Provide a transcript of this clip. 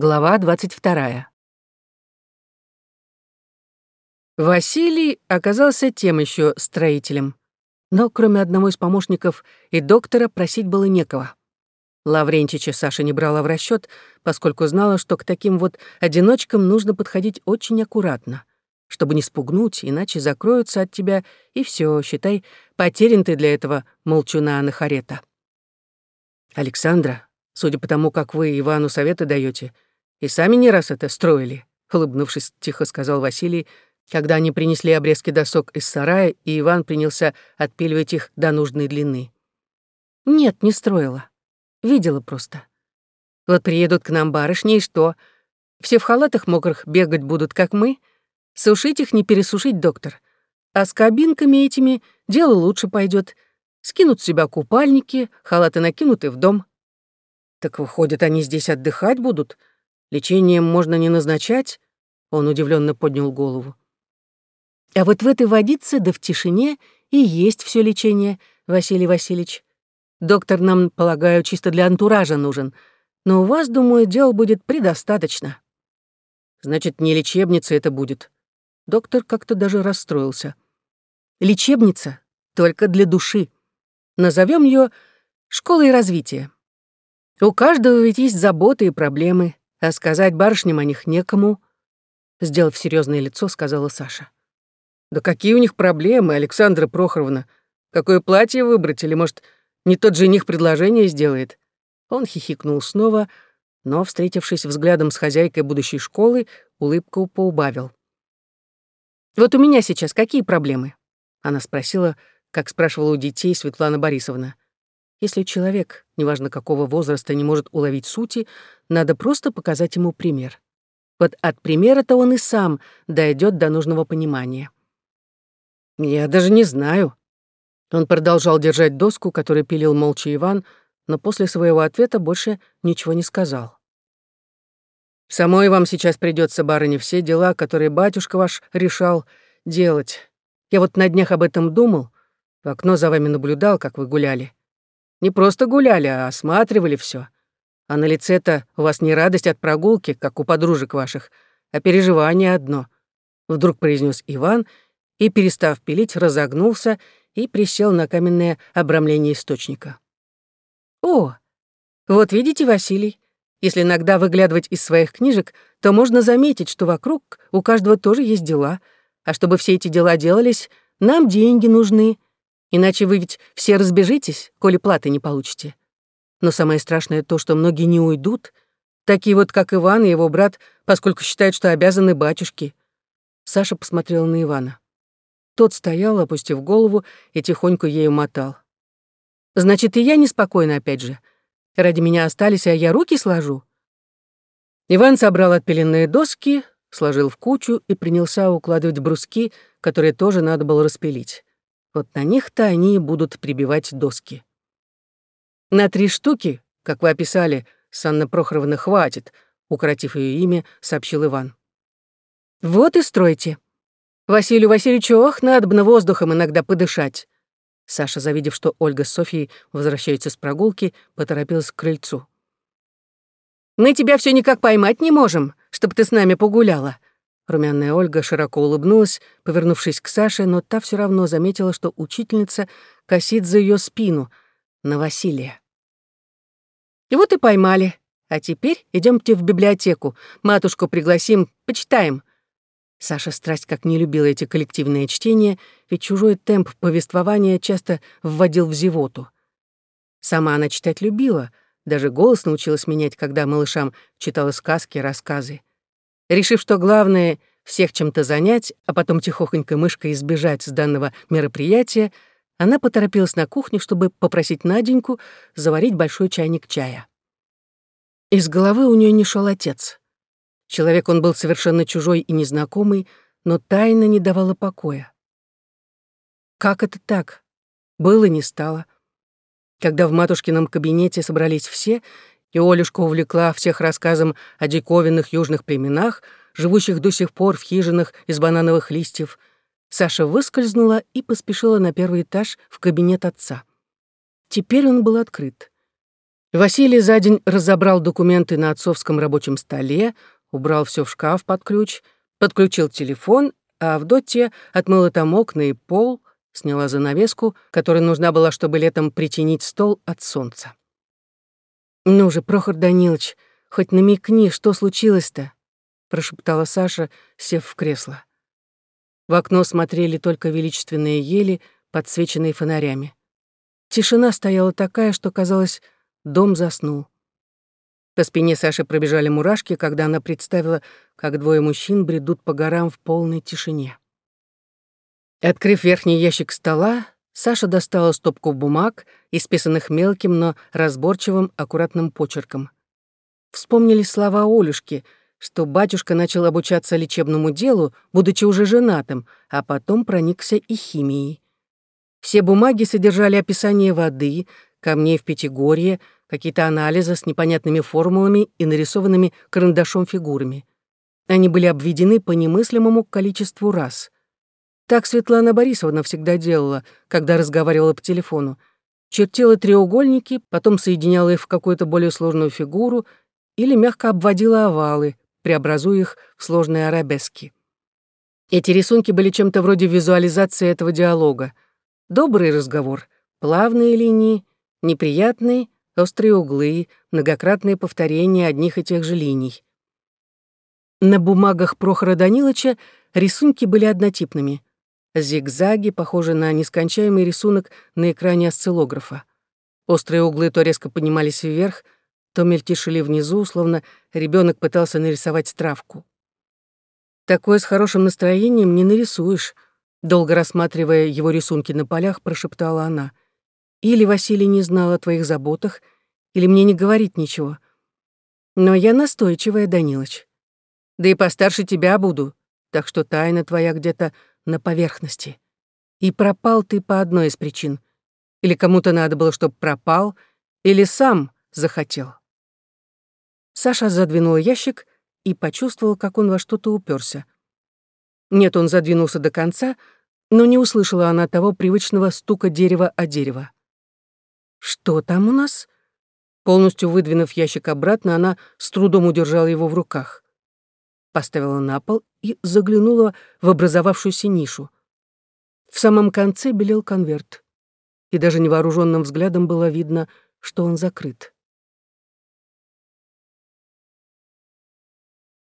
Глава 22. Василий оказался тем еще строителем. Но кроме одного из помощников и доктора просить было некого. Лаврентича Саша не брала в расчет, поскольку знала, что к таким вот одиночкам нужно подходить очень аккуратно, чтобы не спугнуть, иначе закроются от тебя, и все, считай, потерян ты для этого молчуна Анахарета. Александра, судя по тому, как вы Ивану советы даете, и сами не раз это строили, улыбнувшись, тихо сказал Василий, когда они принесли обрезки досок из сарая, и Иван принялся отпиливать их до нужной длины. Нет, не строила. Видела просто. Вот приедут к нам барышни, и что? Все в халатах мокрых бегать будут, как мы? Сушить их не пересушить, доктор. А с кабинками этими дело лучше пойдет. Скинут с себя купальники, халаты накинут и в дом. Так выходит, они здесь отдыхать будут? Лечением можно не назначать? Он удивленно поднял голову. А вот в этой водице да в тишине и есть все лечение, Василий Васильевич. Доктор нам, полагаю, чисто для антуража нужен, но у вас, думаю, дел будет предостаточно. Значит, не лечебница это будет. Доктор как-то даже расстроился. Лечебница только для души. Назовем ее школой развития. У каждого ведь есть заботы и проблемы, а сказать барышням о них некому, сделав серьезное лицо, сказала Саша. Да какие у них проблемы, Александра Прохоровна? Какое платье выбрать или, может, не тот жених предложение сделает? Он хихикнул снова, но, встретившись взглядом с хозяйкой будущей школы, улыбку поубавил. «Вот у меня сейчас какие проблемы?» Она спросила, как спрашивала у детей Светлана Борисовна. Если человек, неважно какого возраста, не может уловить сути, надо просто показать ему пример. Вот от примера-то он и сам дойдет до нужного понимания. «Я даже не знаю». Он продолжал держать доску, которую пилил молча Иван, но после своего ответа больше ничего не сказал. «Самой вам сейчас придется, барыня, все дела, которые батюшка ваш решал, делать. Я вот на днях об этом думал, в окно за вами наблюдал, как вы гуляли. Не просто гуляли, а осматривали все. А на лице-то у вас не радость от прогулки, как у подружек ваших, а переживание одно. Вдруг произнес Иван и, перестав пилить, разогнулся и присел на каменное обрамление источника. «О, вот видите, Василий, если иногда выглядывать из своих книжек, то можно заметить, что вокруг у каждого тоже есть дела, а чтобы все эти дела делались, нам деньги нужны, Иначе вы ведь все разбежитесь, коли платы не получите. Но самое страшное то, что многие не уйдут, такие вот, как Иван и его брат, поскольку считают, что обязаны батюшке. Саша посмотрела на Ивана. Тот стоял, опустив голову, и тихонько ею мотал. «Значит, и я неспокойна опять же. Ради меня остались, а я руки сложу?» Иван собрал отпиленные доски, сложил в кучу и принялся укладывать бруски, которые тоже надо было распилить. Вот на них-то они и будут прибивать доски. На три штуки, как вы описали, Санна Прохоровна хватит, укоротив ее имя, сообщил Иван. Вот и стройте. Василию Васильевичу, ох, надо бы на воздухом иногда подышать. Саша, завидев, что Ольга с Софьей возвращаются с прогулки, поторопилась к крыльцу. «Мы тебя все никак поймать не можем, чтобы ты с нами погуляла», Румяная Ольга широко улыбнулась, повернувшись к Саше, но та все равно заметила, что учительница косит за ее спину, на Василия. И вот и поймали. А теперь идемте в библиотеку, матушку пригласим, почитаем. Саша страсть как не любила эти коллективные чтения, ведь чужой темп повествования часто вводил в зевоту. Сама она читать любила, даже голос научилась менять, когда малышам читала сказки, рассказы. Решив, что главное — всех чем-то занять, а потом тихохонько мышкой избежать с данного мероприятия, она поторопилась на кухню, чтобы попросить Наденьку заварить большой чайник чая. Из головы у нее не шел отец. Человек он был совершенно чужой и незнакомый, но тайна не давала покоя. Как это так? Было не стало. Когда в матушкином кабинете собрались все, и Олюшка увлекла всех рассказом о диковинных южных племенах, живущих до сих пор в хижинах из банановых листьев, Саша выскользнула и поспешила на первый этаж в кабинет отца. Теперь он был открыт. Василий за день разобрал документы на отцовском рабочем столе, убрал все в шкаф под ключ, подключил телефон, а Авдотья отмыла там окна и пол, сняла занавеску, которая нужна была, чтобы летом притенить стол от солнца. «Ну же, Прохор Данилович, хоть намекни, что случилось-то?» — прошептала Саша, сев в кресло. В окно смотрели только величественные ели, подсвеченные фонарями. Тишина стояла такая, что, казалось, дом заснул. По спине Саши пробежали мурашки, когда она представила, как двое мужчин бредут по горам в полной тишине. Открыв верхний ящик стола, Саша достала стопку бумаг, исписанных мелким, но разборчивым, аккуратным почерком. Вспомнили слова Олюшки — что батюшка начал обучаться лечебному делу, будучи уже женатым, а потом проникся и химией. Все бумаги содержали описание воды, камней в Пятигорье, какие-то анализы с непонятными формулами и нарисованными карандашом фигурами. Они были обведены по немыслимому количеству раз. Так Светлана Борисовна всегда делала, когда разговаривала по телефону. Чертила треугольники, потом соединяла их в какую-то более сложную фигуру или мягко обводила овалы, преобразуя их в сложные арабески. Эти рисунки были чем-то вроде визуализации этого диалога. Добрый разговор, плавные линии, неприятные, острые углы, многократные повторения одних и тех же линий. На бумагах Прохора Даниловича рисунки были однотипными. Зигзаги, похожие на нескончаемый рисунок на экране осциллографа. Острые углы то резко поднимались вверх, то мельтешили внизу, словно ребенок пытался нарисовать травку. Такое с хорошим настроением не нарисуешь, долго рассматривая его рисунки на полях, прошептала она. Или Василий не знал о твоих заботах, или мне не говорит ничего. Но я настойчивая, Данилыч. Да и постарше тебя буду, так что тайна твоя где-то на поверхности. И пропал ты по одной из причин. Или кому-то надо было, чтобы пропал, или сам захотел. Саша задвинул ящик и почувствовал, как он во что-то уперся. Нет, он задвинулся до конца, но не услышала она того привычного стука дерева о дерево. «Что там у нас?» Полностью выдвинув ящик обратно, она с трудом удержала его в руках. Поставила на пол и заглянула в образовавшуюся нишу. В самом конце белел конверт, и даже невооруженным взглядом было видно, что он закрыт.